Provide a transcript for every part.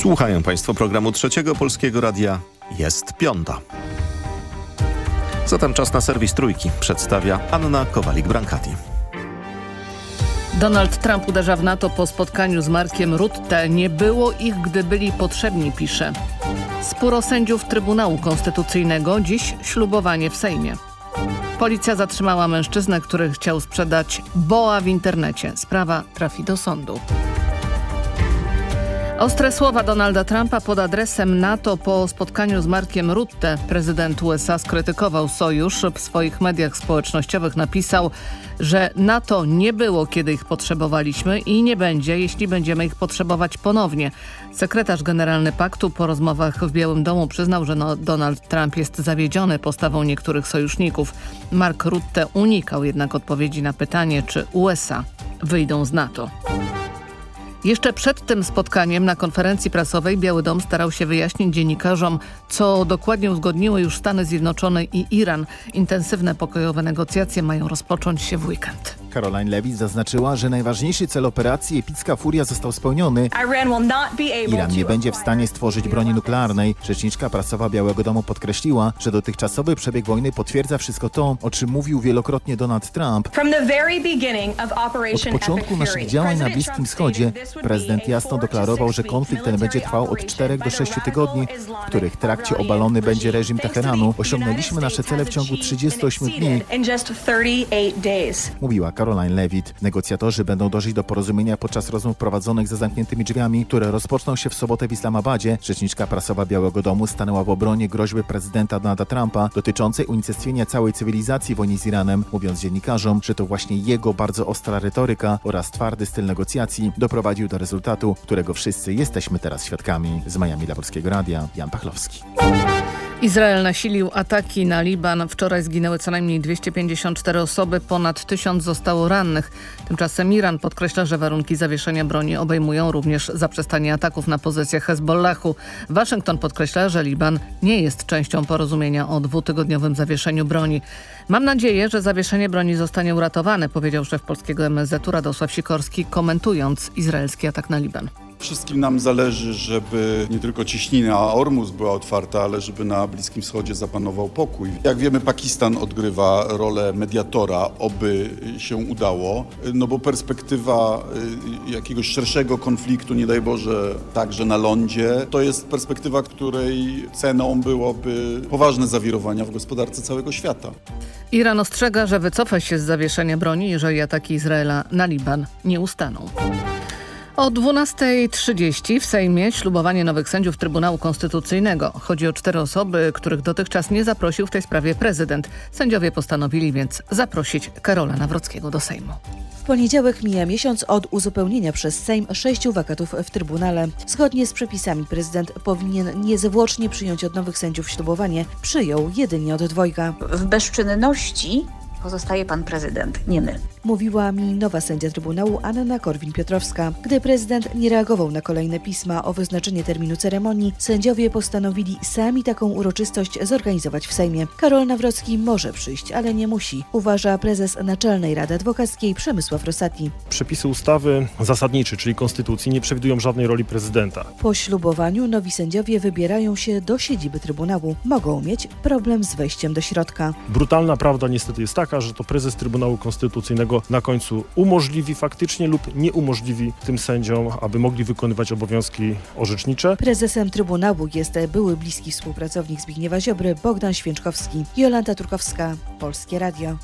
Słuchają Państwo programu Trzeciego Polskiego Radia. Jest piąta. Zatem czas na serwis Trójki. Przedstawia Anna Kowalik-Brankati. Donald Trump uderza w NATO po spotkaniu z Markiem Rutte. Nie było ich, gdy byli potrzebni, pisze. Sporo sędziów Trybunału Konstytucyjnego, dziś ślubowanie w Sejmie. Policja zatrzymała mężczyznę, który chciał sprzedać boa w internecie. Sprawa trafi do sądu. Ostre słowa Donalda Trumpa pod adresem NATO po spotkaniu z Markiem Rutte. Prezydent USA skrytykował sojusz. W swoich mediach społecznościowych napisał, że NATO nie było, kiedy ich potrzebowaliśmy i nie będzie, jeśli będziemy ich potrzebować ponownie. Sekretarz generalny paktu po rozmowach w Białym Domu przyznał, że no Donald Trump jest zawiedziony postawą niektórych sojuszników. Mark Rutte unikał jednak odpowiedzi na pytanie, czy USA wyjdą z NATO. Jeszcze przed tym spotkaniem na konferencji prasowej Biały Dom starał się wyjaśnić dziennikarzom, co dokładnie uzgodniły już Stany Zjednoczone i Iran. Intensywne pokojowe negocjacje mają rozpocząć się w weekend. Caroline Levitt zaznaczyła, że najważniejszy cel operacji Epicka Furia został spełniony. Iran nie będzie w stanie stworzyć broni nuklearnej. Rzeczniczka prasowa Białego Domu podkreśliła, że dotychczasowy przebieg wojny potwierdza wszystko to, o czym mówił wielokrotnie Donald Trump. Od początku naszych działań na Bliskim Wschodzie prezydent jasno deklarował, że konflikt ten będzie trwał od 4 do 6 tygodni, w których trakcie obalony będzie reżim Teheranu. Osiągnęliśmy nasze cele w ciągu 38 dni, mówiła Caroline Levitt. Negocjatorzy będą dążyć do porozumienia podczas rozmów prowadzonych za zamkniętymi drzwiami, które rozpoczną się w sobotę w Islamabadzie. Rzeczniczka prasowa Białego Domu stanęła w obronie groźby prezydenta Donalda Trumpa dotyczącej unicestwienia całej cywilizacji wojny z Iranem, mówiąc dziennikarzom, że to właśnie jego bardzo ostra retoryka oraz twardy styl negocjacji doprowadził do rezultatu, którego wszyscy jesteśmy teraz świadkami. Z Miami dla Polskiego Radia, Jan Pachlowski. Izrael nasilił ataki na Liban. Wczoraj zginęły co najmniej 254 osoby, ponad 1000 zostało rannych. Tymczasem Iran podkreśla, że warunki zawieszenia broni obejmują również zaprzestanie ataków na pozycje Hezbollahu. Waszyngton podkreśla, że Liban nie jest częścią porozumienia o dwutygodniowym zawieszeniu broni. Mam nadzieję, że zawieszenie broni zostanie uratowane, powiedział szef polskiego MSZ-u Radosław Sikorski, komentując izraelski atak na Liban. Wszystkim nam zależy, żeby nie tylko cieśnina Ormus była otwarta, ale żeby na Bliskim Wschodzie zapanował pokój. Jak wiemy, Pakistan odgrywa rolę mediatora, oby się udało, no bo perspektywa y, jakiegoś szerszego konfliktu, nie daj Boże, także na lądzie, to jest perspektywa, której ceną byłoby poważne zawirowania w gospodarce całego świata. Iran ostrzega, że wycofa się z zawieszenia broni, jeżeli ataki Izraela na Liban nie ustaną. O 12.30 w Sejmie ślubowanie nowych sędziów Trybunału Konstytucyjnego. Chodzi o cztery osoby, których dotychczas nie zaprosił w tej sprawie prezydent. Sędziowie postanowili więc zaprosić Karola Nawrockiego do Sejmu. W poniedziałek mija miesiąc od uzupełnienia przez Sejm sześciu wakatów w Trybunale. Zgodnie z przepisami prezydent powinien niezwłocznie przyjąć od nowych sędziów ślubowanie. Przyjął jedynie od dwojga. W bezczynności pozostaje pan prezydent, nie my. Mówiła mi nowa sędzia Trybunału Anna Korwin-Piotrowska. Gdy prezydent nie reagował na kolejne pisma o wyznaczenie terminu ceremonii, sędziowie postanowili sami taką uroczystość zorganizować w Sejmie. Karol Nawrocki może przyjść, ale nie musi, uważa prezes Naczelnej Rady Adwokackiej Przemysław Rosati. Przepisy ustawy zasadnicze, czyli konstytucji, nie przewidują żadnej roli prezydenta. Po ślubowaniu nowi sędziowie wybierają się do siedziby Trybunału. Mogą mieć problem z wejściem do środka. Brutalna prawda niestety jest taka, że to prezes Trybunału Konstytucyjnego na końcu umożliwi faktycznie lub nie umożliwi tym sędziom, aby mogli wykonywać obowiązki orzecznicze. Prezesem Trybunału jest były bliski współpracownik Zbigniewa Ziobry Bogdan Święczkowski. Jolanta Turkowska, Polskie Radio.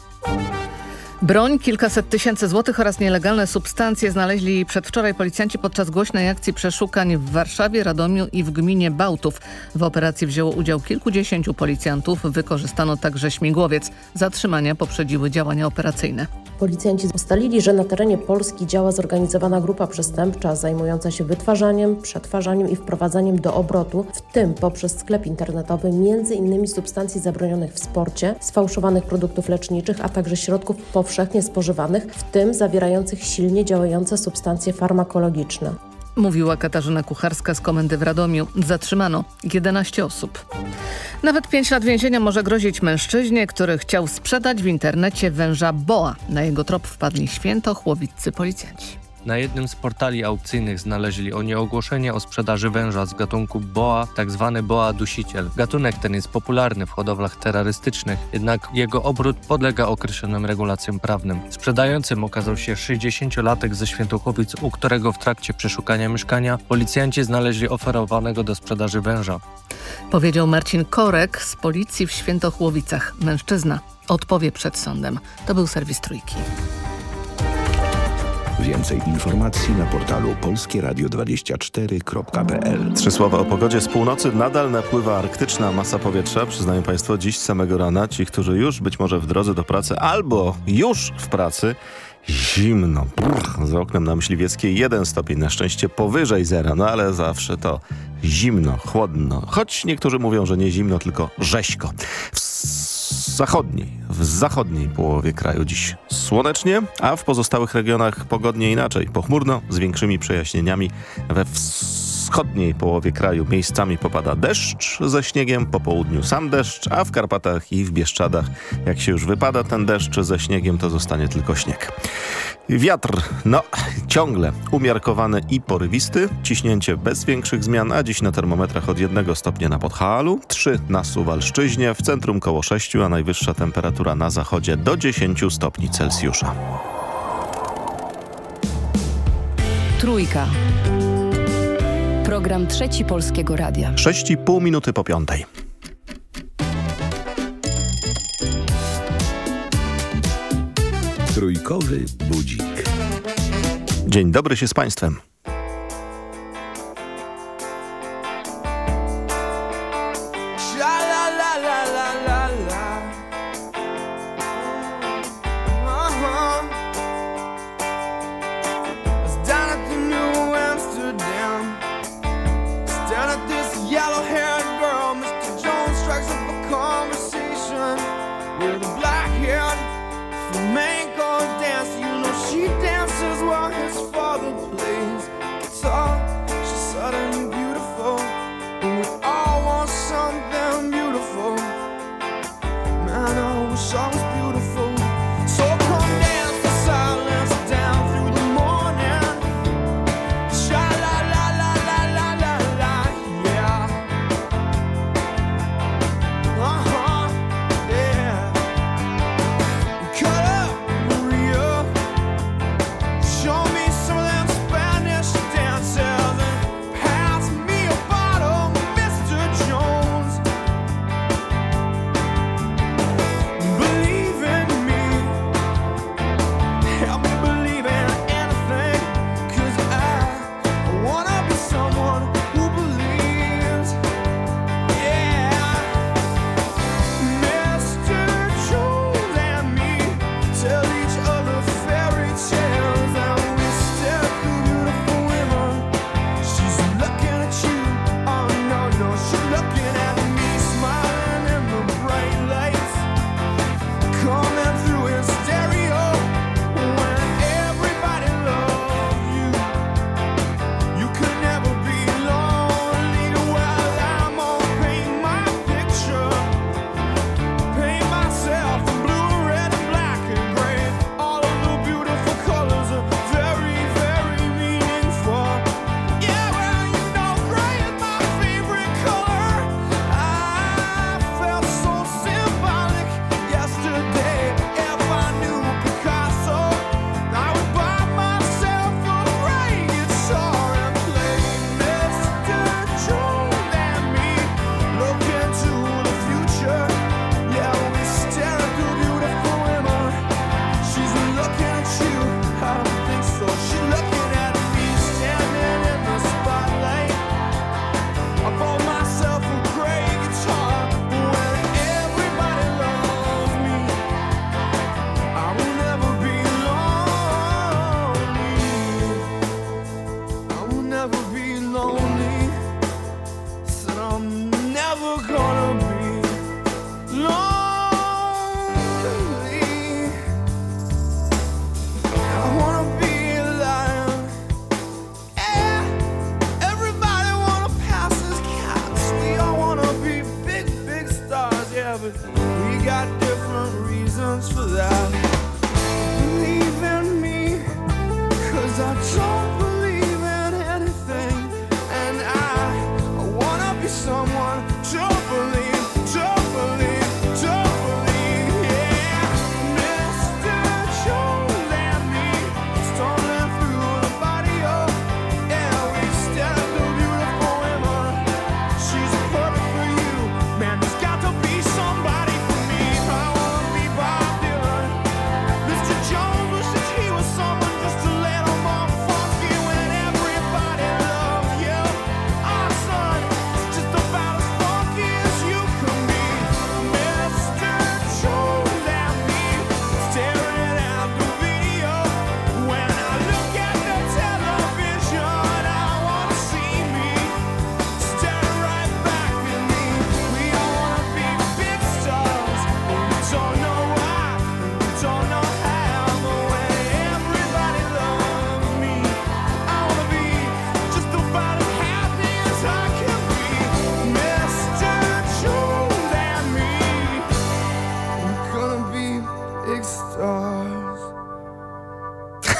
Broń, kilkaset tysięcy złotych oraz nielegalne substancje znaleźli przedwczoraj policjanci podczas głośnej akcji przeszukań w Warszawie, Radomiu i w gminie Bałtów. W operacji wzięło udział kilkudziesięciu policjantów. Wykorzystano także śmigłowiec. Zatrzymania poprzedziły działania operacyjne. Policjanci ustalili, że na terenie Polski działa zorganizowana grupa przestępcza zajmująca się wytwarzaniem, przetwarzaniem i wprowadzaniem do obrotu, w tym poprzez sklep internetowy, między innymi substancji zabronionych w sporcie, sfałszowanych produktów leczniczych, a także środków powszechnie spożywanych, w tym zawierających silnie działające substancje farmakologiczne. Mówiła Katarzyna Kucharska z komendy w Radomiu. Zatrzymano 11 osób. Nawet 5 lat więzienia może grozić mężczyźnie, który chciał sprzedać w internecie węża boa. Na jego trop wpadli świętochłowiccy policjanci. Na jednym z portali aukcyjnych znaleźli oni ogłoszenie o sprzedaży węża z gatunku boa, tzw. boa dusiciel. Gatunek ten jest popularny w hodowlach terrorystycznych, jednak jego obrót podlega określonym regulacjom prawnym. Sprzedającym okazał się 60-latek ze Świętochłowic, u którego w trakcie przeszukania mieszkania policjanci znaleźli oferowanego do sprzedaży węża. Powiedział Marcin Korek z policji w Świętochłowicach. Mężczyzna odpowie przed sądem. To był serwis Trójki. Więcej informacji na portalu polskieradio24.pl Trzy słowa o pogodzie. Z północy nadal napływa arktyczna masa powietrza. Przyznają Państwo, dziś samego rana ci, którzy już być może w drodze do pracy albo już w pracy, zimno. Brr, za oknem na Myśliwieckiej jeden stopień, na szczęście powyżej zera, no ale zawsze to zimno, chłodno. Choć niektórzy mówią, że nie zimno, tylko rzeźko. W zachodniej, w zachodniej połowie kraju dziś słonecznie, a w pozostałych regionach pogodnie inaczej. Pochmurno, z większymi przejaśnieniami we wschodniej połowie kraju miejscami popada deszcz ze śniegiem, po południu sam deszcz, a w Karpatach i w Bieszczadach, jak się już wypada ten deszcz ze śniegiem, to zostanie tylko śnieg. Wiatr, no ciągle umiarkowany i porywisty, ciśnięcie bez większych zmian, a dziś na termometrach od 1 stopnia na Podhalu, 3 na Suwalszczyźnie, w centrum koło 6, a najwyższa temperatura na zachodzie do 10 stopni Celsjusza. Trójka. Program Trzeci Polskiego Radia. 6,5 minuty po piątej. Trójkowy budzik. Dzień dobry się z Państwem.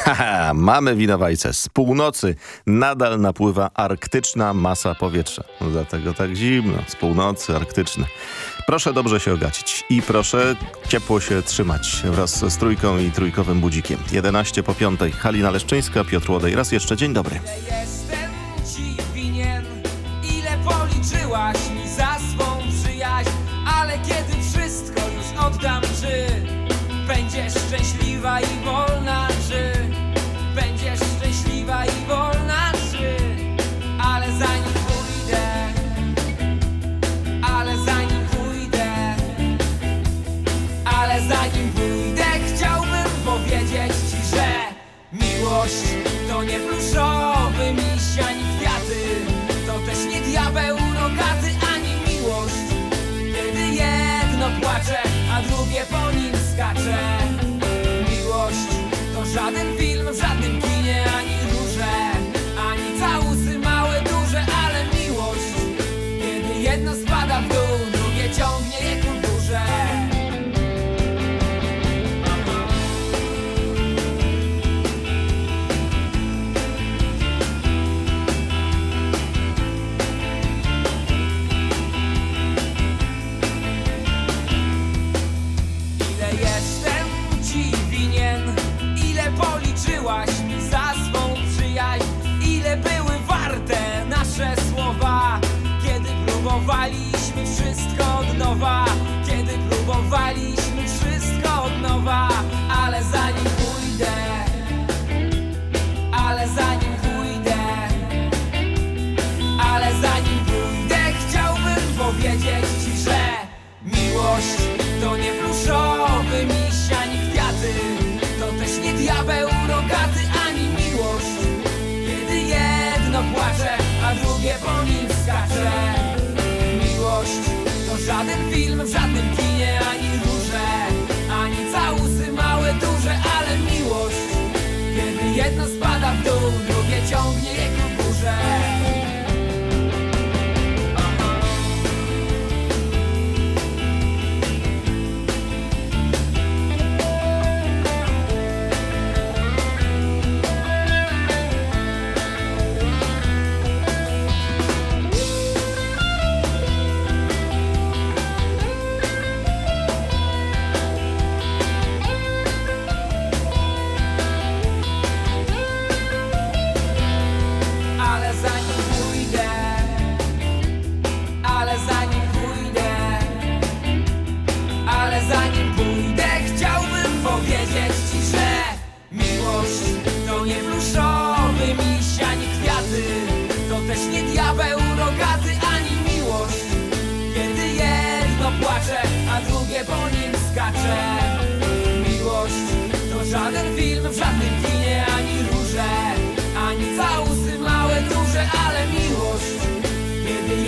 Haha, mamy winowajce. Z północy nadal napływa arktyczna masa powietrza. Dlatego tak zimno. Z północy arktyczne. Proszę dobrze się ogacić i proszę ciepło się trzymać wraz z trójką i trójkowym budzikiem. 11 po 5. Halina Leszczyńska, Piotr Łodej. Raz jeszcze dzień dobry. Jestem ci winien, ile policzyłaś mi za swą przyjaźń, ale kiedy wszystko już oddam, czy będziesz szczęśliwa i wolna, nie pluszowy miś ani kwiaty, to też nie diabeł rogaty ani miłość, kiedy jedno płacze, a drugie po nim skacze. Miłość to żaden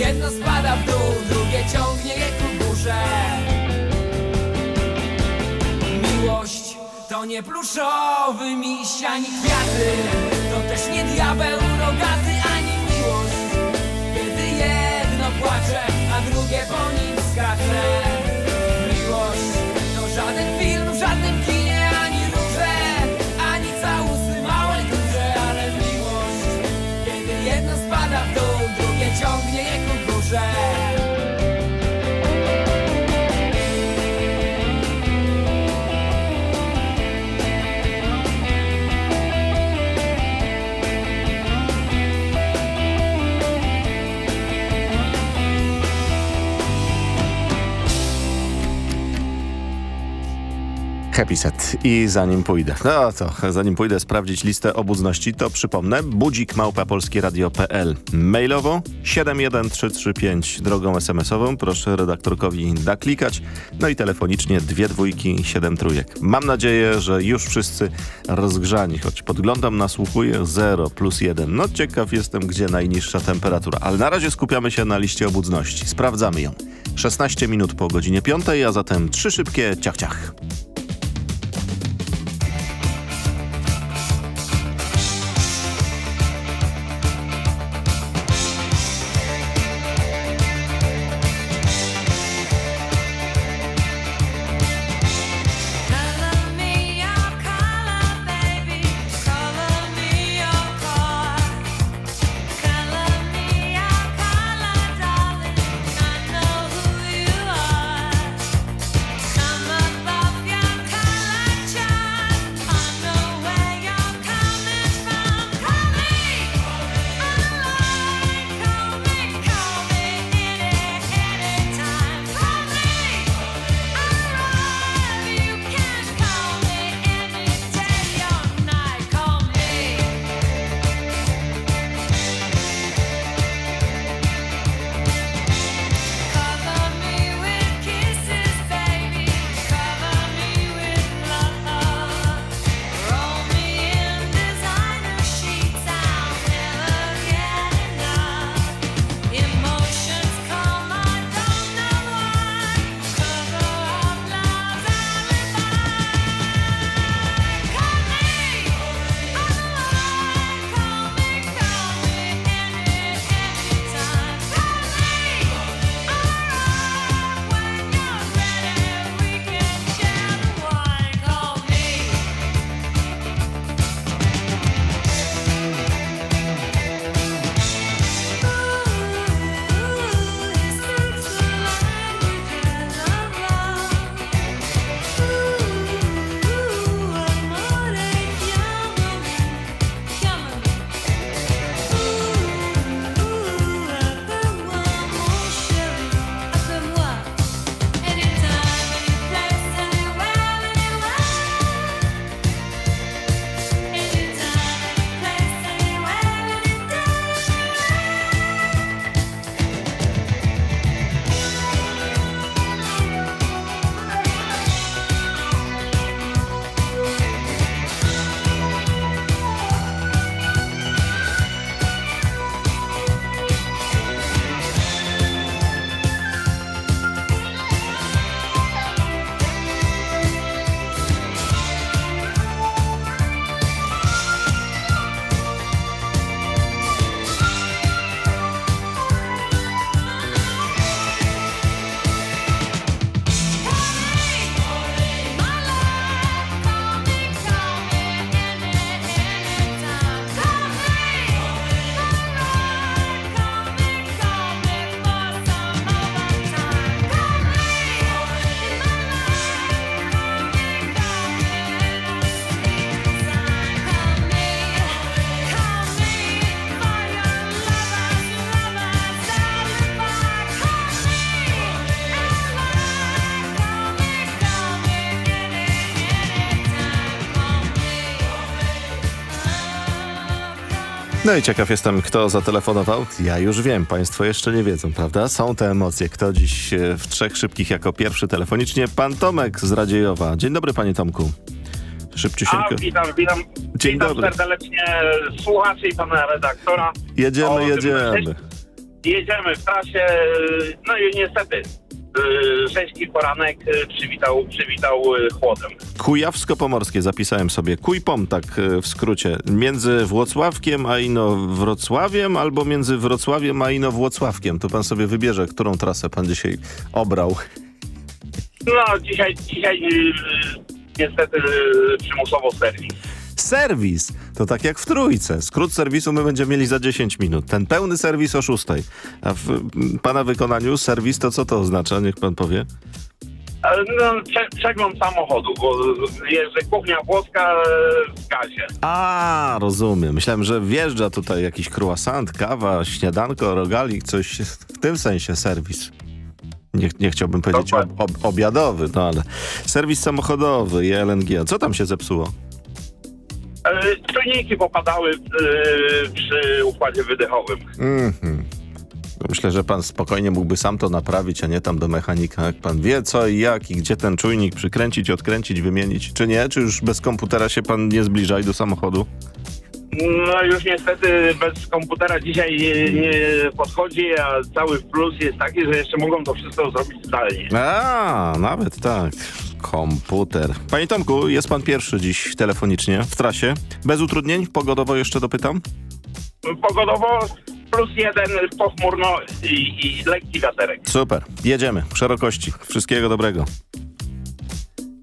jedno spada w dół, drugie ciągnie je ku górze. Miłość to nie pluszowy miś ani kwiaty, to też nie diabeł rogaty ani miłość. Kiedy jedno płacze, a drugie po nim skacze. Je Happy. I zanim pójdę, no to zanim pójdę sprawdzić listę obudności, to przypomnę budzik małpa mailowo 71335 drogą SMS-ową. Proszę redaktorkowi da klikać. No i telefonicznie dwie dwójki, siedem trójek. Mam nadzieję, że już wszyscy rozgrzani, choć podglądam, nasłuchuję 0 plus 1. No ciekaw jestem, gdzie najniższa temperatura. Ale na razie skupiamy się na liście obudności. Sprawdzamy ją. 16 minut po godzinie 5, a zatem trzy szybkie ciach-ciach. Color No i ciekaw jestem, kto zatelefonował. Ja już wiem, państwo jeszcze nie wiedzą, prawda? Są te emocje. Kto dziś e, w trzech szybkich jako pierwszy telefonicznie? Pan Tomek z Radziejowa. Dzień dobry, panie Tomku. Szybciusieńko. A, witam, witam. Dzień witam dobry. serdecznie słuchaczy i pana redaktora. Jedziemy, O jedziemy. Jedziemy w trasie, no i niestety rzeźki poranek y, przywitał, przywitał y, chłodem. Kujawsko-Pomorskie zapisałem sobie. Kujpom, tak w skrócie. Między Włocławkiem a Ino Wrocławiem albo między Wrocławiem a Ino Włocławkiem. To pan sobie wybierze, którą trasę pan dzisiaj obrał. No dzisiaj, dzisiaj y, niestety y, przymusowo serwis. Serwis! To tak jak w trójce. Skrót serwisu my będziemy mieli za 10 minut. Ten pełny serwis o 6. A w pana wykonaniu serwis to co to oznacza? Niech pan powie. Ale No, prze, przegląd samochodu, bo jeżdżę kuchnia włoska y, w gazie. A, rozumiem. Myślałem, że wjeżdża tutaj jakiś croissant, kawa, śniadanko, rogalik, coś w tym sensie serwis. Nie, nie chciałbym powiedzieć ob, ob, obiadowy, no ale serwis samochodowy i LNG. Co tam się zepsuło? E, Czujniki popadały y, przy układzie wydechowym. Mhm. Myślę, że pan spokojnie mógłby sam to naprawić, a nie tam do mechanika. Jak pan wie co i jak i gdzie ten czujnik przykręcić, odkręcić, wymienić, czy nie? Czy już bez komputera się pan nie zbliża i do samochodu? No już niestety bez komputera dzisiaj nie, nie podchodzi, a cały plus jest taki, że jeszcze mogą to wszystko zrobić zdalnie. A, nawet tak. Komputer. Panie Tomku, jest pan pierwszy dziś telefonicznie w trasie. Bez utrudnień? Pogodowo jeszcze dopytam? Pogodowo plus jeden, pochmurno i, i lekki wiaterek. Super. Jedziemy. Szerokości. Wszystkiego dobrego.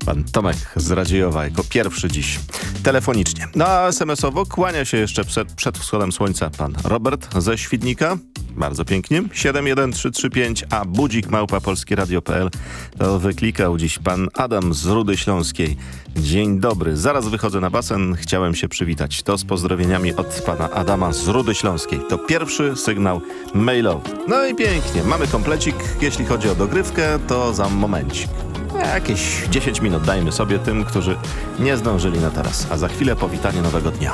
Pan Tomek z Radziejowa jako pierwszy dziś telefonicznie. No a SMS-owo kłania się jeszcze przed, przed wschodem słońca pan Robert ze Świdnika. Bardzo pięknie. 71335, a budzik małpa polskieradio.pl to wyklikał dziś pan Adam z Rudy Śląskiej. Dzień dobry. Zaraz wychodzę na basen. Chciałem się przywitać. To z pozdrowieniami od pana Adama z Rudy Śląskiej. To pierwszy sygnał mailowy. No i pięknie. Mamy komplecik. Jeśli chodzi o dogrywkę, to za momencik. Jakieś 10 minut dajmy sobie tym, którzy nie zdążyli na teraz. A za chwilę powitanie nowego dnia.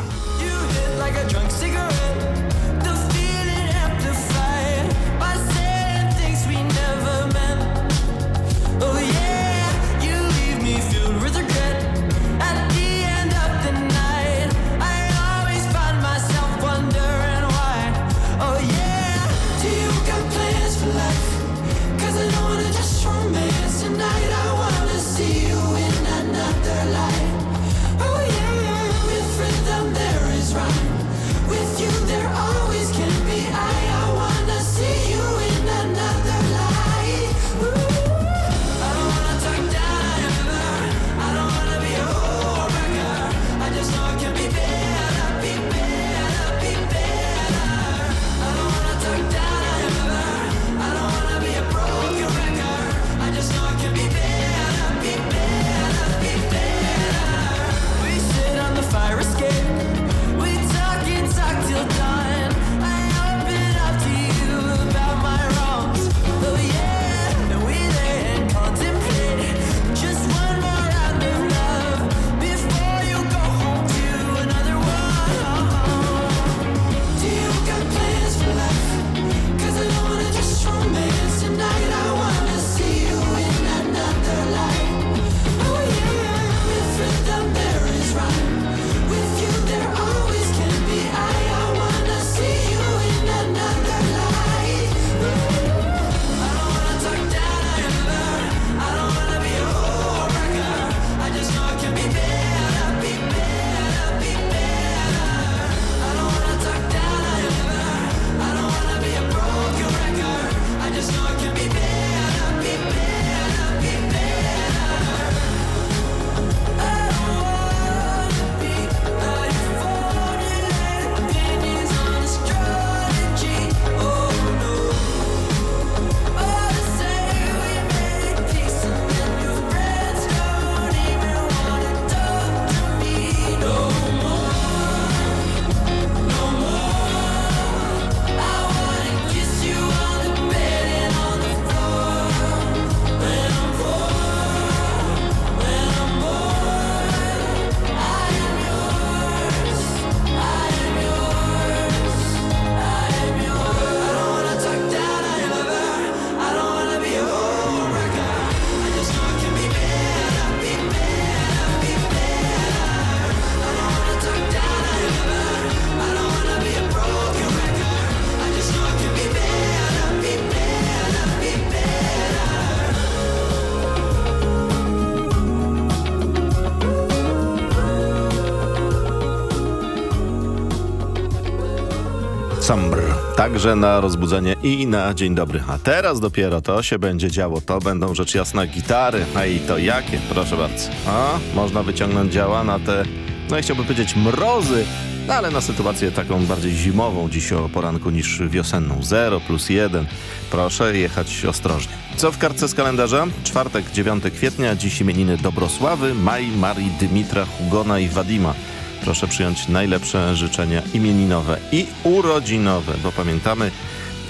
Także na rozbudzenie i na dzień dobry. A teraz dopiero to się będzie działo. To będą rzecz jasna gitary. A i to jakie? Proszę bardzo. A, można wyciągnąć działa na te, no ja chciałbym powiedzieć mrozy, no ale na sytuację taką bardziej zimową dziś o poranku niż wiosenną. 0 plus 1. Proszę jechać ostrożnie. Co w kartce z kalendarza? Czwartek, 9 kwietnia, dziś imieniny Dobrosławy, Maj, Marii, Dymitra, Hugona i Wadima. Proszę przyjąć najlepsze życzenia imieninowe i urodzinowe, bo pamiętamy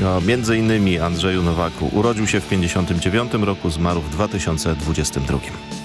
o między innymi Andrzeju Nowaku. Urodził się w 59 roku, zmarł w 2022.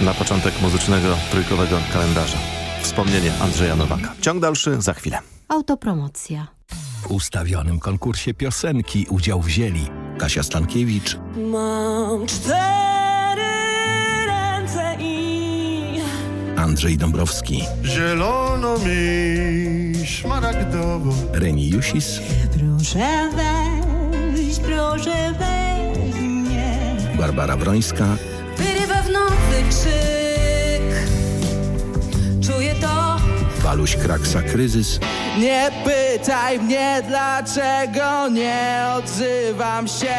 Na początek muzycznego trójkowego kalendarza. wspomnienie Andrzeja Nowaka. Ciąg dalszy za chwilę. Autopromocja. W ustawionym konkursie piosenki udział wzięli Kasia Stankiewicz, Mam cztery ręce i Andrzej Dąbrowski, Zielono mi szmaragdowo Reni Jusis, proszę weź, proszę mnie. Barbara Wrońska, krzyk, czuję to. Waluś Kraksa Kryzys, Nie pytaj mnie, dlaczego nie odzywam się.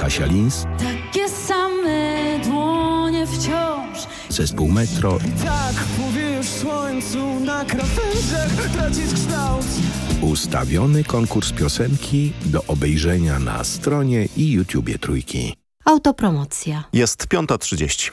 Kasia Lins, Takie same dłonie wciąż. zespół Metro, Tak mówię już słońcu na krawędziach tracisz kształt. ustawiony konkurs piosenki do obejrzenia na stronie i YouTubie Trójki. Autopromocja. Jest 5.30.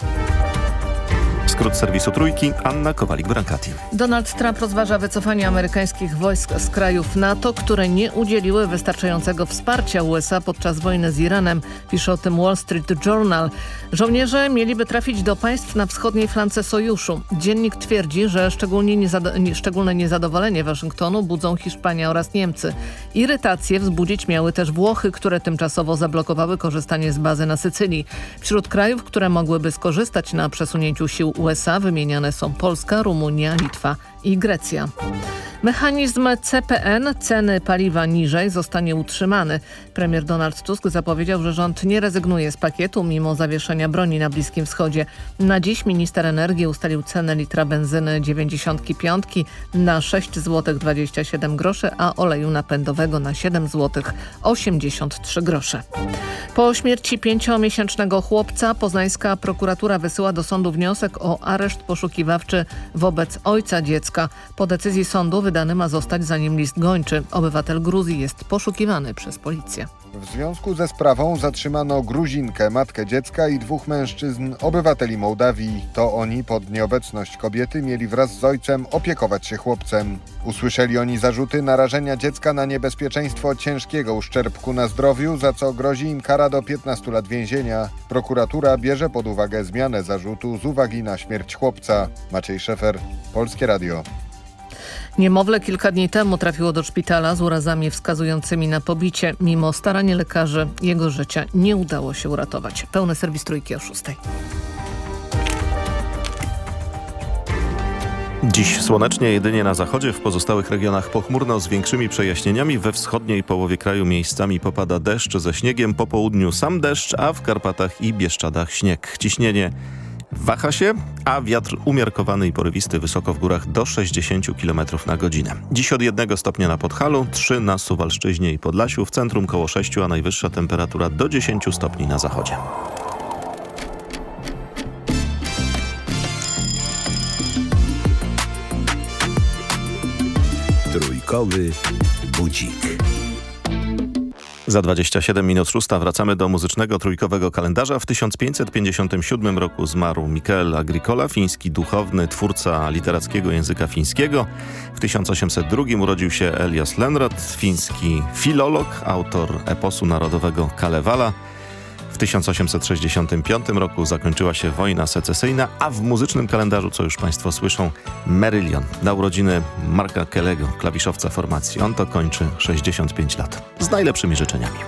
Skrót serwisu Trójki, Anna Kowalik-Brankati. Donald Trump rozważa wycofanie amerykańskich wojsk z krajów NATO, które nie udzieliły wystarczającego wsparcia USA podczas wojny z Iranem, pisze o tym Wall Street Journal. Żołnierze mieliby trafić do państw na wschodniej flance sojuszu. Dziennik twierdzi, że szczególnie niezado nie, szczególne niezadowolenie Waszyngtonu budzą Hiszpania oraz Niemcy. Irytacje wzbudzić miały też Włochy, które tymczasowo zablokowały korzystanie z bazy na Sycylii. Wśród krajów, które mogłyby skorzystać na przesunięciu sił USA wymieniane są Polska, Rumunia, Litwa i Grecja. Mechanizm CPN, ceny paliwa niżej, zostanie utrzymany. Premier Donald Tusk zapowiedział, że rząd nie rezygnuje z pakietu mimo zawieszenia broni na Bliskim Wschodzie. Na dziś minister energii ustalił cenę litra benzyny 95 na 6 zł 27 groszy, a oleju napędowego na 7 zł 83 grosze. Po śmierci pięciomiesięcznego chłopca poznańska prokuratura wysyła do sądu wniosek o areszt poszukiwawczy wobec ojca dziecka. Po decyzji sądu wydany ma zostać za nim list gończy. Obywatel Gruzji jest poszukiwany przez policję. W związku ze sprawą zatrzymano Gruzinkę, matkę dziecka i dwóch mężczyzn, obywateli Mołdawii. To oni pod nieobecność kobiety mieli wraz z ojcem opiekować się chłopcem. Usłyszeli oni zarzuty narażenia dziecka na niebezpieczeństwo ciężkiego uszczerbku na zdrowiu, za co grozi im kara do 15 lat więzienia. Prokuratura bierze pod uwagę zmianę zarzutu z uwagi na śmierć chłopca. Maciej Szefer, Polskie Radio. Niemowlę kilka dni temu trafiło do szpitala z urazami wskazującymi na pobicie. Mimo starania lekarzy jego życia nie udało się uratować. Pełny serwis trójki o szóstej. Dziś słonecznie jedynie na zachodzie, w pozostałych regionach pochmurno z większymi przejaśnieniami. We wschodniej połowie kraju miejscami popada deszcz ze śniegiem, po południu sam deszcz, a w Karpatach i Bieszczadach śnieg. Ciśnienie waha się, a wiatr umiarkowany i porywisty wysoko w górach do 60 km na godzinę. Dziś od 1 stopnia na Podhalu, 3 na Suwalszczyźnie i Podlasiu, w centrum koło 6, a najwyższa temperatura do 10 stopni na zachodzie. Trójkowy budzik. Za 27 minut szósta wracamy do muzycznego trójkowego kalendarza. W 1557 roku zmarł Michael Agricola, fiński duchowny, twórca literackiego języka fińskiego. W 1802 urodził się Elias Lenrad, fiński filolog, autor eposu narodowego Kalevala. W 1865 roku zakończyła się wojna secesyjna, a w muzycznym kalendarzu, co już Państwo słyszą, Merylion na urodziny Marka Kellego, klawiszowca formacji. On to kończy 65 lat. Z najlepszymi życzeniami.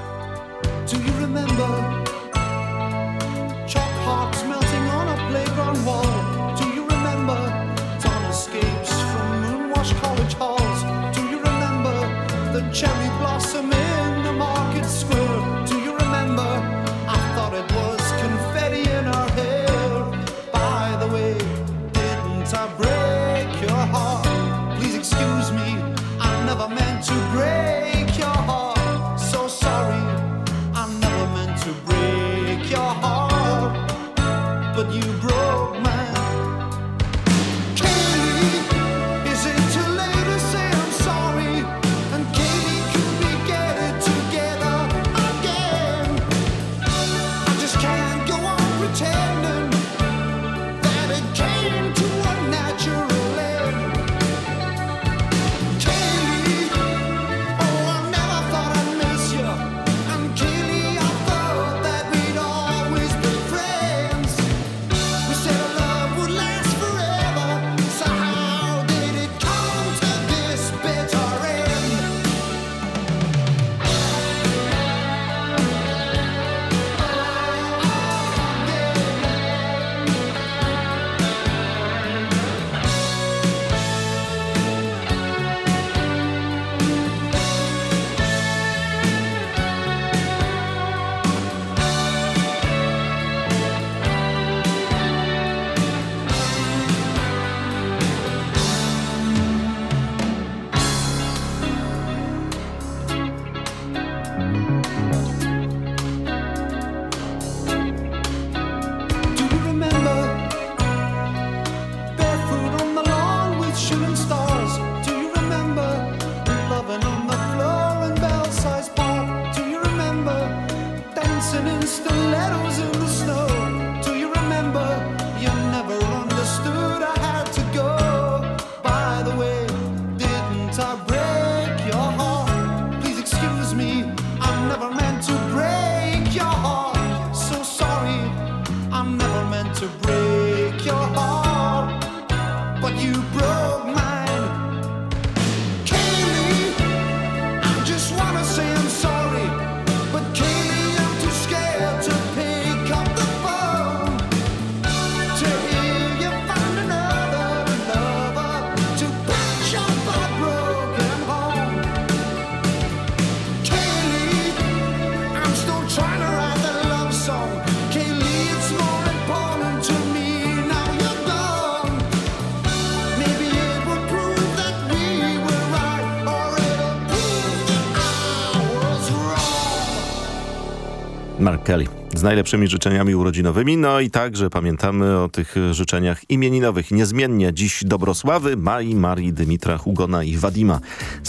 Najlepszymi życzeniami urodzinowymi, no i także pamiętamy o tych życzeniach imieninowych. Niezmiennie dziś Dobrosławy, Mai, Marii, Dymitra, Hugona i Wadima.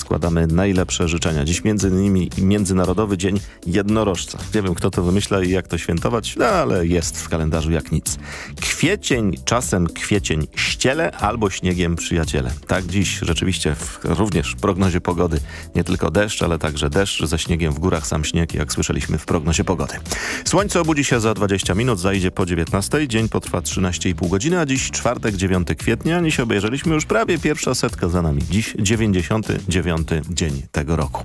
Składamy najlepsze życzenia. Dziś między innymi Międzynarodowy Dzień Jednorożca. Nie wiem, kto to wymyśla i jak to świętować, no ale jest w kalendarzu jak nic. Kwiecień, czasem kwiecień ściele albo śniegiem przyjaciele. Tak dziś rzeczywiście w również prognozie pogody. Nie tylko deszcz, ale także deszcz ze śniegiem w górach, sam śnieg, jak słyszeliśmy w prognozie pogody. Słońce obudzi się za 20 minut, zajdzie po 19. Dzień potrwa 13,5 godziny, a dziś czwartek 9 kwietnia. Się obejrzeliśmy już prawie pierwsza setka za nami. Dziś 99 dzień tego roku.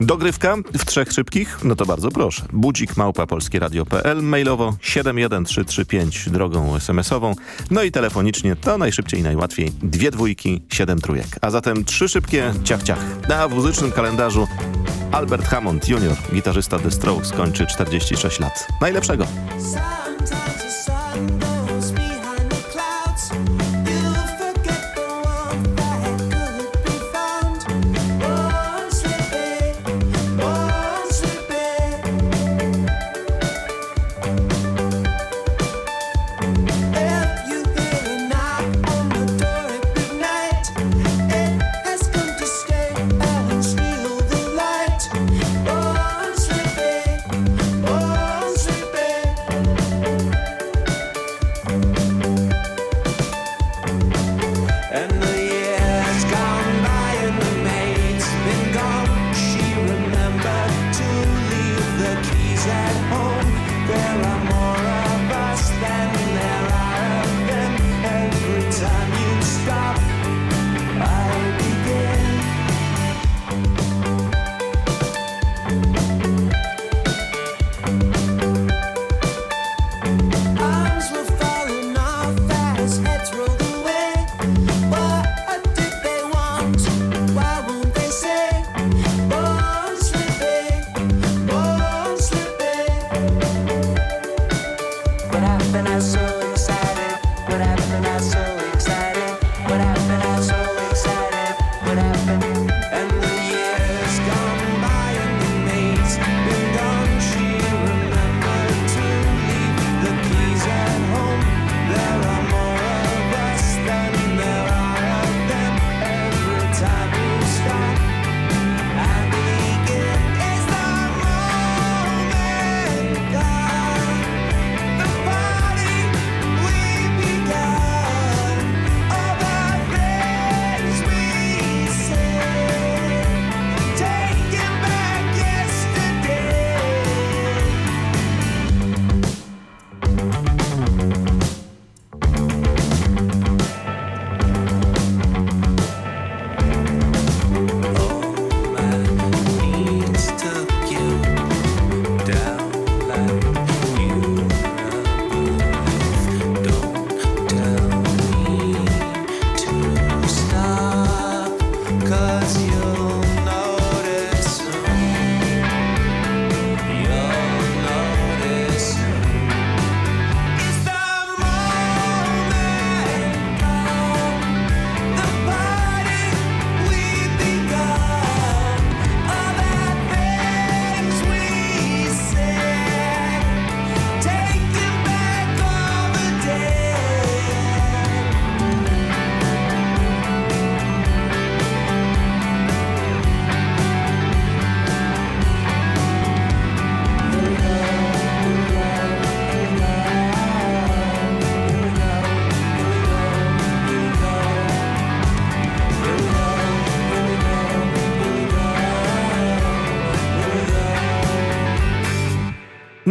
Dogrywka w trzech szybkich? No to bardzo proszę. Budzik małpa polskieradio.pl, mailowo 71335 drogą SMS-ową, no i telefonicznie to najszybciej i najłatwiej dwie dwójki, siedem trójek. A zatem trzy szybkie ciach ciach. Na muzycznym kalendarzu Albert Hammond Jr., gitarzysta The Strokes, kończy 46 lat. Najlepszego!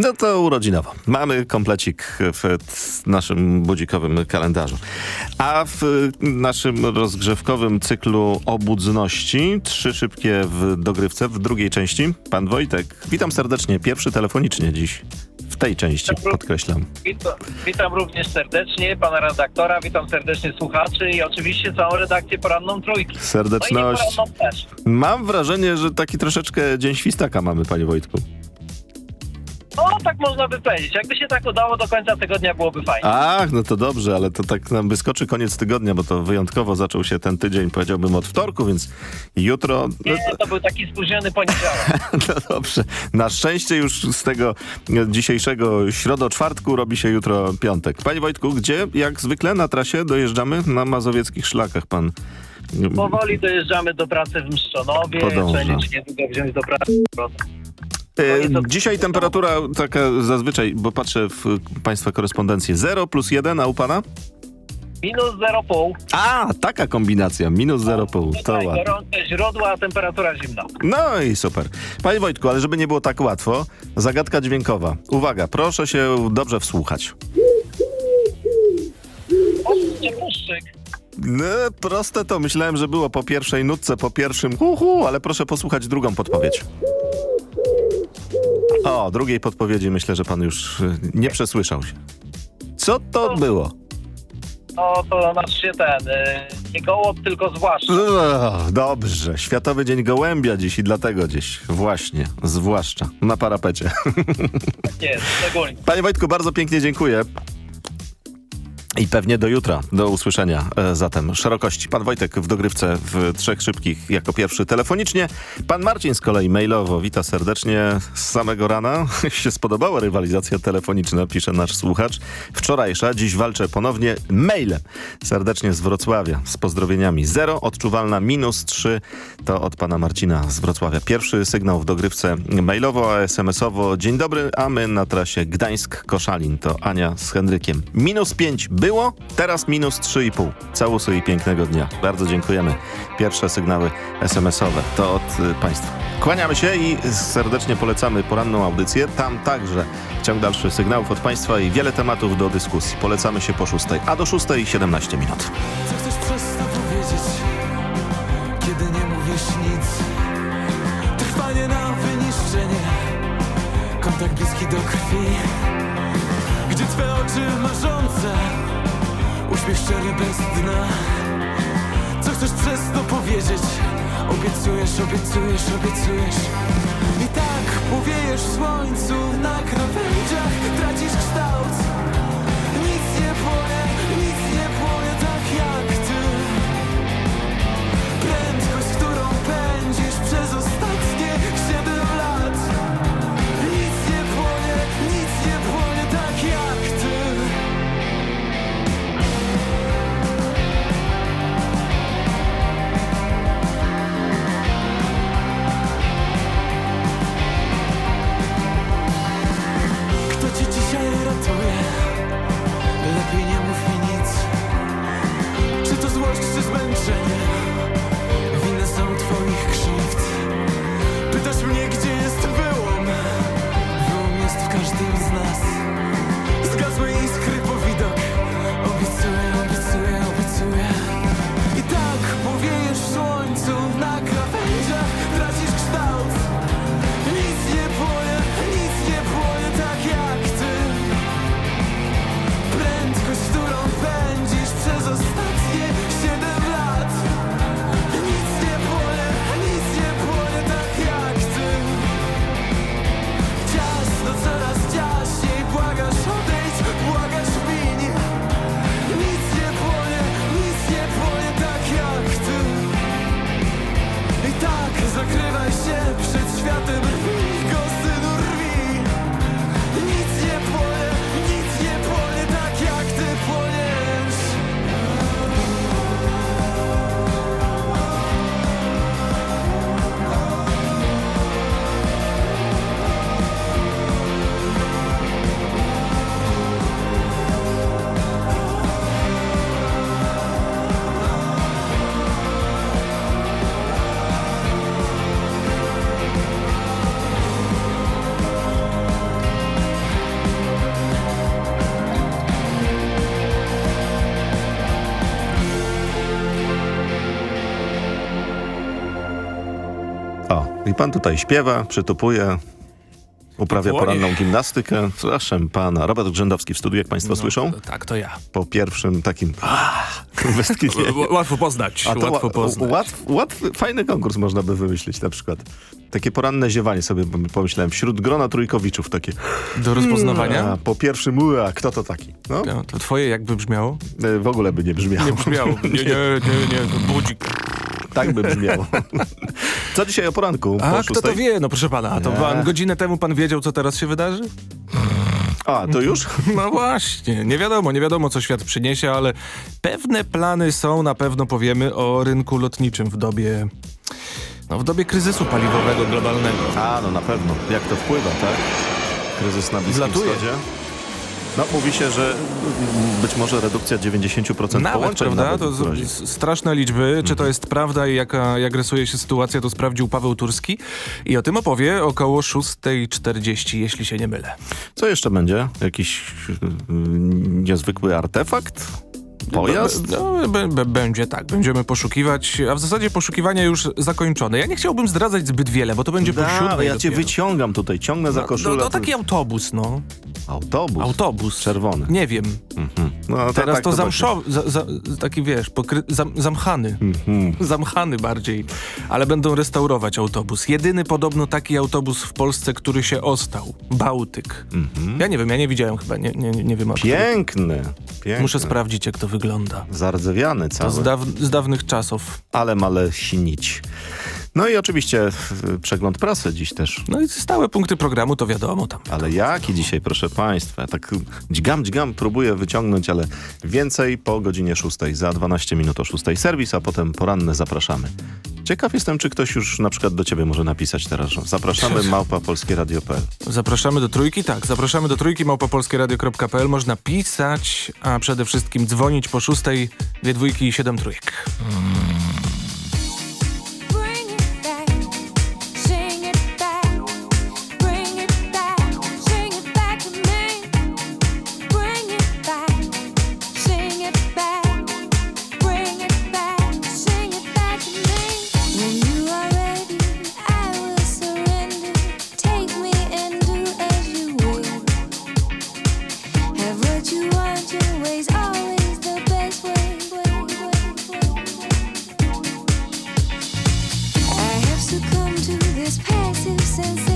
No to urodzinowo. Mamy komplecik w naszym budzikowym kalendarzu. A w naszym rozgrzewkowym cyklu obudności trzy szybkie w dogrywce w drugiej części. Pan Wojtek, witam serdecznie. Pierwszy telefonicznie dziś. W tej części, Witam, podkreślam. Witam, witam również serdecznie pana redaktora, witam serdecznie słuchaczy i oczywiście całą redakcję poranną trójki. Serdeczność. No poranną też. Mam wrażenie, że taki troszeczkę dzień świstaka mamy, panie Wojtku. No, tak można by powiedzieć. Jakby się tak udało do końca tygodnia, byłoby fajnie. Ach, no to dobrze, ale to tak nam wyskoczy koniec tygodnia, bo to wyjątkowo zaczął się ten tydzień, powiedziałbym od wtorku, więc jutro... Nie, to był taki spóźniony poniedziałek. No dobrze. Na szczęście już z tego dzisiejszego środo-czwartku robi się jutro piątek. Panie Wojtku, gdzie jak zwykle na trasie dojeżdżamy? Na mazowieckich szlakach pan... Powoli dojeżdżamy do pracy w Mszczonowie. Podąża. Się niedługo wziąć do pracy. E, dzisiaj temperatura taka zazwyczaj, bo patrzę w państwa korespondencję, 0 plus 1, a u pana? Minus 0,5. A, taka kombinacja, minus 0,5, to Tutaj ładnie. gorące źródła, a temperatura zimna. No i super. Panie Wojtku, ale żeby nie było tak łatwo, zagadka dźwiękowa. Uwaga, proszę się dobrze wsłuchać. Puszczyk. No, proste to. Myślałem, że było po pierwszej nutce, po pierwszym hu, hu ale proszę posłuchać drugą podpowiedź. O, drugiej podpowiedzi myślę, że pan już y, nie przesłyszał się. Co to było? No to nasz się ten, y, nie gołąb, tylko zwłaszcza. O, dobrze. Światowy Dzień Gołębia dziś i dlatego gdzieś właśnie, zwłaszcza na parapecie. Nie, szczególnie. Panie Wojtku, bardzo pięknie dziękuję. I pewnie do jutra, do usłyszenia. E, Zatem szerokości. Pan Wojtek w dogrywce w trzech szybkich jako pierwszy telefonicznie. Pan Marcin z kolei mailowo. Wita serdecznie z samego rana. się spodobała rywalizacja telefoniczna, pisze nasz słuchacz. Wczorajsza, dziś walczę ponownie mailem. Serdecznie z Wrocławia. Z pozdrowieniami. Zero, odczuwalna minus trzy. To od pana Marcina z Wrocławia. Pierwszy sygnał w dogrywce mailowo, a SMS-owo. Dzień dobry, a my na trasie Gdańsk-Koszalin. To Ania z Henrykiem. Minus pięć było, teraz minus 3,5. Całusy i pięknego dnia. Bardzo dziękujemy. Pierwsze sygnały SMS-owe to od y, Państwa. Kłaniamy się i serdecznie polecamy poranną audycję. Tam także ciąg dalszy sygnałów od Państwa i wiele tematów do dyskusji. Polecamy się po szóstej, a do szóstej 17 minut. Co chcesz przez to powiedzieć, kiedy nie mówisz nic? Trwanie na wyniszczenie, kontakt bliski do krwi. Gdzie twe oczy marzące, uśmiech szczery bez dna. Co chcesz przez to powiedzieć? Obiecujesz, obiecujesz, obiecujesz. I tak powiejesz w słońcu na krawędziach, tracisz kształt. Nic nie płonie, pan tutaj śpiewa, przytupuje. Uprawia Dłonie. poranną gimnastykę. Proszę pana. Robert Grzędowski w studiu, jak państwo słyszą? Tak, to ja. Po pierwszym takim westchnieniu. Łatwo poznać, A to łatwo ła- poznać. Łatw, łatwy, fajny konkurs można by wymyślić na przykład. Takie poranne ziewanie sobie pomyślałem. Wśród grona trójkowiczów takie. Do rozpoznawania? A, po pierwszym ua, kto to taki? No, No, to twoje jakby brzmiało? e, w ogóle by nie brzmiało. Nie brzmiało. Nie, nie, nie, nie. Budzik. Tak by brzmiało. Co dzisiaj o poranku? A po kto to wie? No proszę pana, a to pan, godzinę temu pan wiedział, co teraz się wydarzy? A, to już? No właśnie, nie wiadomo, nie wiadomo, co świat przyniesie, ale pewne plany są, na pewno powiemy o rynku lotniczym w dobie... No, w dobie kryzysu paliwowego globalnego. A, no na pewno. Jak to wpływa, tak? Kryzys na Bliskim Wlatuje. Wschodzie. No, mówi się, że być może redukcja 90% Nawet, połączeń prawda? nawet To grozi. straszne liczby. Czy to jest prawda i jaka, jak rysuje się sytuacja, to sprawdził Paweł Turski. I o tym opowie około 6.40, jeśli się nie mylę. Co jeszcze będzie? Jakiś mm, niezwykły artefakt? Pojazd? No, będzie tak, będziemy poszukiwać, a w zasadzie poszukiwania już zakończone. Ja nie chciałbym zdradzać zbyt wiele, bo to będzie po Da, siódmej ja cię dopiero. wyciągam tutaj, ciągnę za No, koszulę. no, no to- taki autobus, no. Autobus? Autobus. Czerwony. Nie wiem. Mhm. No, to Teraz tak to, to zamszowy, za, za, taki wiesz, pokry, zam, zamchany. Mhm. Zamchany bardziej. Ale będą restaurować autobus. Jedyny podobno taki autobus w Polsce, który się ostał. Bałtyk. Ja nie wiem, ja nie widziałem chyba, nie, nie, nie wiem. Piękny. Piękny. Muszę sprawdzić, jak to wygląda. Zardzewiany To cały. z, daw z dawnych czasów. Ale male sinić. No i oczywiście y, przegląd prasy dziś też. No i stałe punkty programu, to wiadomo tam. Ale jaki dzisiaj, proszę państwa? Ja tak dźgam, dźgam, próbuję wyciągnąć, ale więcej po godzinie 6. Za 12 minut o 6. Serwis, a potem poranne zapraszamy. Ciekaw jestem, czy ktoś już na przykład do ciebie może napisać teraz, zapraszamy małpa polskieradio.pl. Zapraszamy do trójki, tak. Zapraszamy do trójki małpopolskieradio.pl. Można pisać, a przede wszystkim dzwonić po szóstej, dwie dwójki i siedem trójek. Bring Since.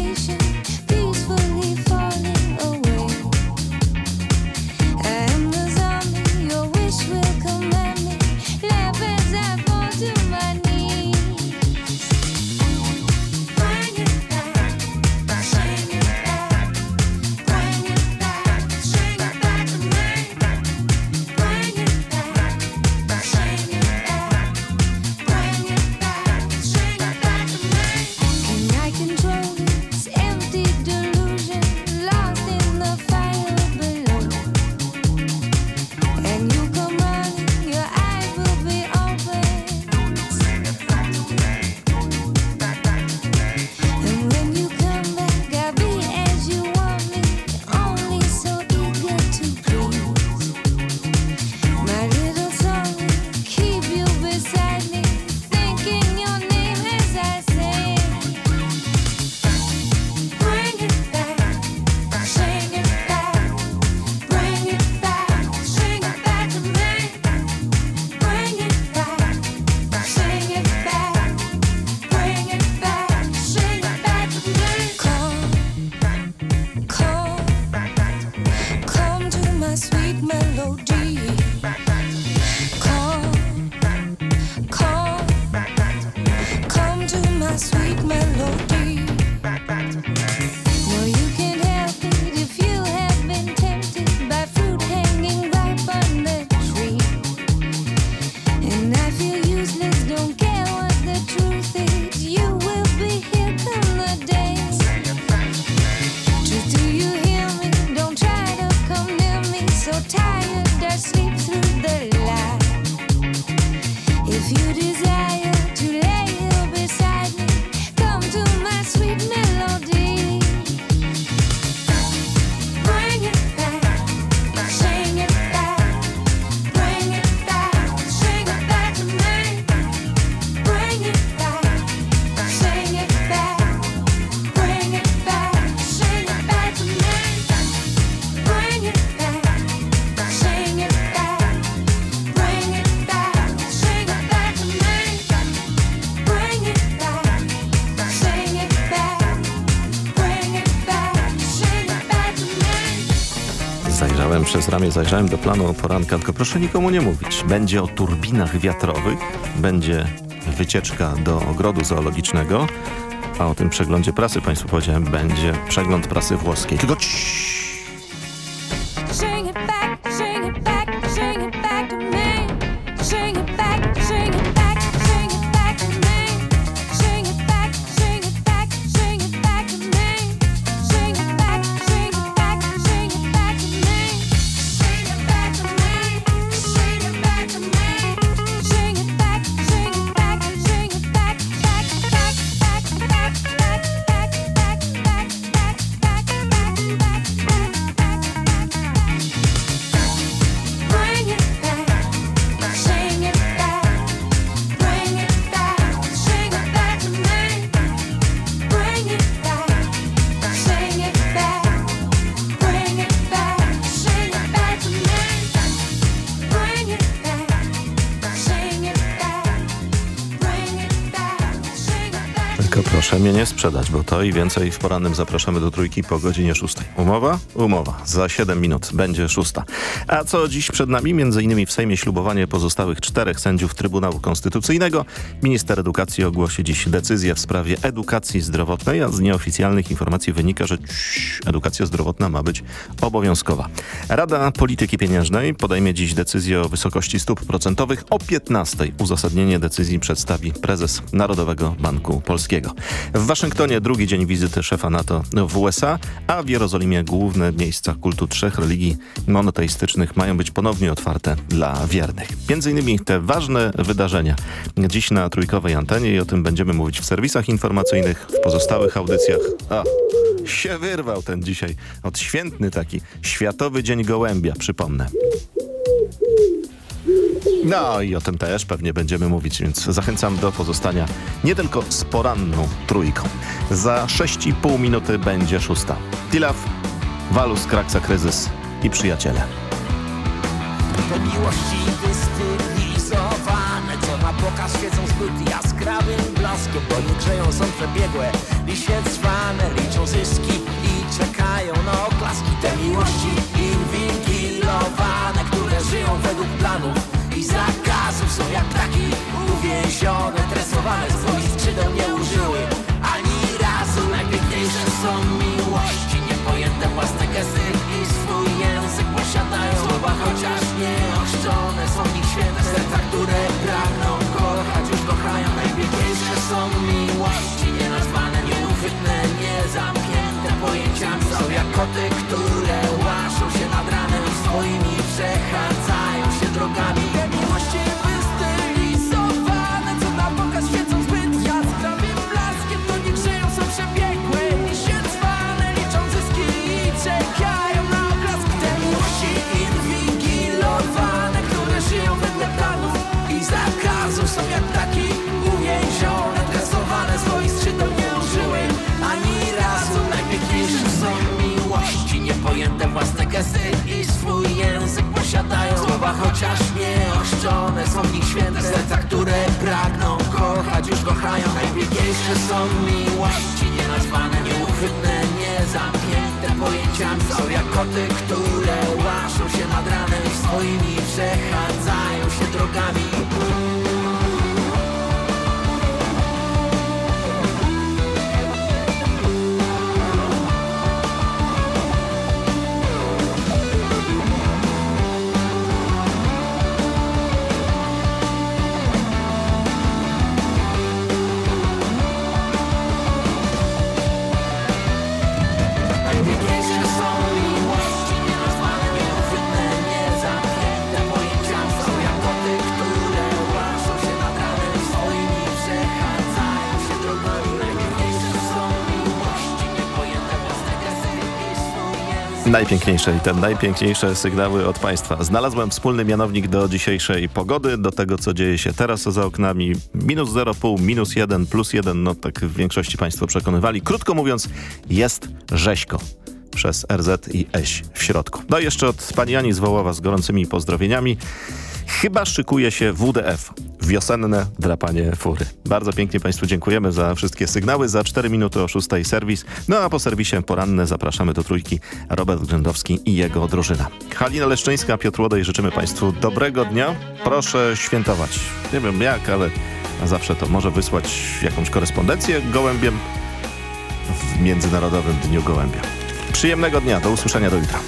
Przez ramię zajrzałem do planu poranka, tylko proszę nikomu nie mówić. Będzie o turbinach wiatrowych, będzie wycieczka do ogrodu zoologicznego, a o tym przeglądzie prasy Państwu powiedziałem, będzie przegląd prasy włoskiej. Tylko Tylko proszę mnie nie sprzedać, bo to i więcej w porannym zapraszamy do trójki po godzinie 6. Umowa? Umowa. Za 7 minut będzie szósta. A co dziś przed nami? Między innymi w Sejmie ślubowanie pozostałych czterech sędziów Trybunału Konstytucyjnego. Minister Edukacji ogłosi dziś decyzję w sprawie edukacji zdrowotnej, a z nieoficjalnych informacji wynika, że edukacja zdrowotna ma być obowiązkowa. Rada Polityki Pieniężnej podejmie dziś decyzję o wysokości stóp procentowych o 15. Uzasadnienie decyzji przedstawi prezes Narodowego Banku Polskiego. W Waszyngtonie drugi dzień wizyty szefa NATO w USA, a w Jerozolimie główne miejsca kultu trzech religii monoteistycznych mają być ponownie otwarte dla wiernych. Między innymi te ważne wydarzenia dziś na trójkowej antenie i o tym będziemy mówić w serwisach informacyjnych, w pozostałych audycjach. A, się wyrwał ten dzisiaj odświętny taki Światowy Dzień Gołębia, przypomnę. No i o tym też pewnie będziemy mówić, więc zachęcam do pozostania nie tylko z poranną trójką. Za 6,5 minuty będzie szósta. Tilaf, Walus, Kraksa, Kryzys i Przyjaciele. Te miłości wystylizowane Co na pokaz świecą zbyt jaskrawym blaskiem Bo nie grzeją, są przebiegłe Liście cwane liczą zyski I czekają na oklaski Te miłości Żyją według planów I zakazów Są jak ptaki uwięzione Tresowane swoich skrzydeł nie Najpiękniejsze i te najpiękniejsze sygnały od Państwa. Znalazłem wspólny mianownik do dzisiejszej pogody, do tego, co dzieje się teraz za oknami. Minus 0,5, minus 1, plus 1, no tak w większości Państwo przekonywali. Krótko mówiąc, jest rzeźko przez RZ i Eś w środku. No i jeszcze od pani Ani z Wołowa z gorącymi pozdrowieniami. Chyba szykuje się WDF. Wiosenne drapanie fury. Bardzo pięknie Państwu dziękujemy za wszystkie sygnały. Za 4 minuty o 6 serwis. No a po serwisie poranne zapraszamy do trójki Robert Grzędowski i jego drużyna. Halina Leszczyńska, Piotr Łodej. Życzymy Państwu dobrego dnia. Proszę świętować. Nie wiem jak, ale zawsze to może wysłać jakąś korespondencję gołębiem w Międzynarodowym Dniu Gołębia. Przyjemnego dnia. Do usłyszenia do jutra.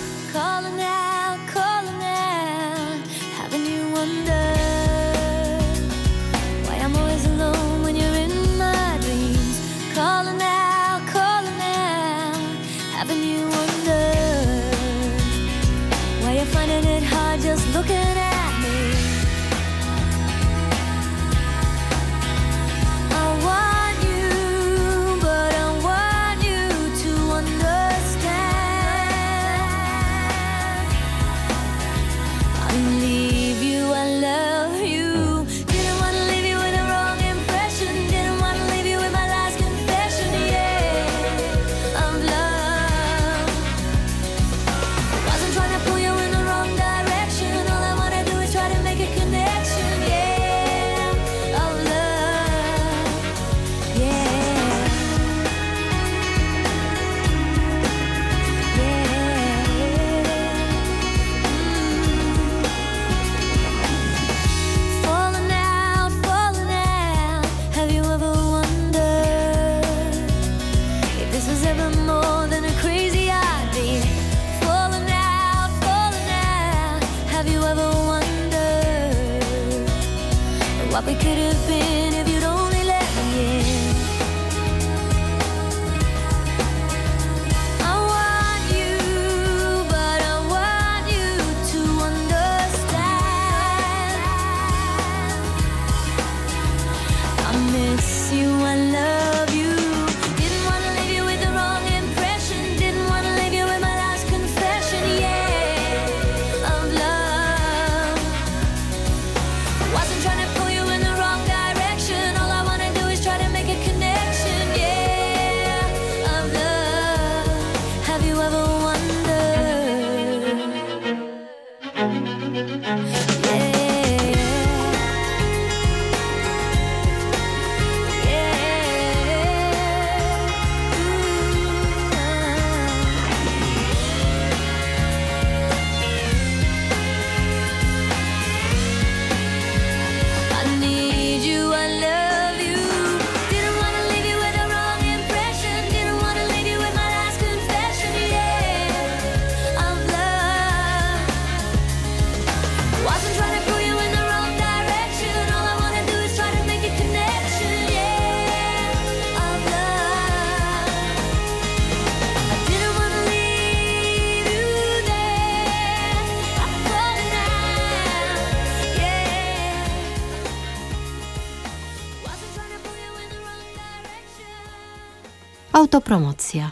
Autopromocja.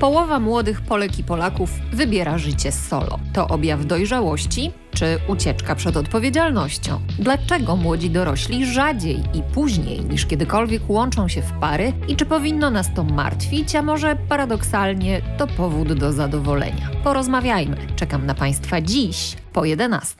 Połowa młodych Polek i Polaków wybiera życie solo. To objaw dojrzałości czy ucieczka przed odpowiedzialnością? Dlaczego młodzi dorośli rzadziej i później niż kiedykolwiek łączą się w pary i czy powinno nas to martwić, a może paradoksalnie to powód do zadowolenia? Porozmawiajmy. Czekam na Państwa dziś po 11.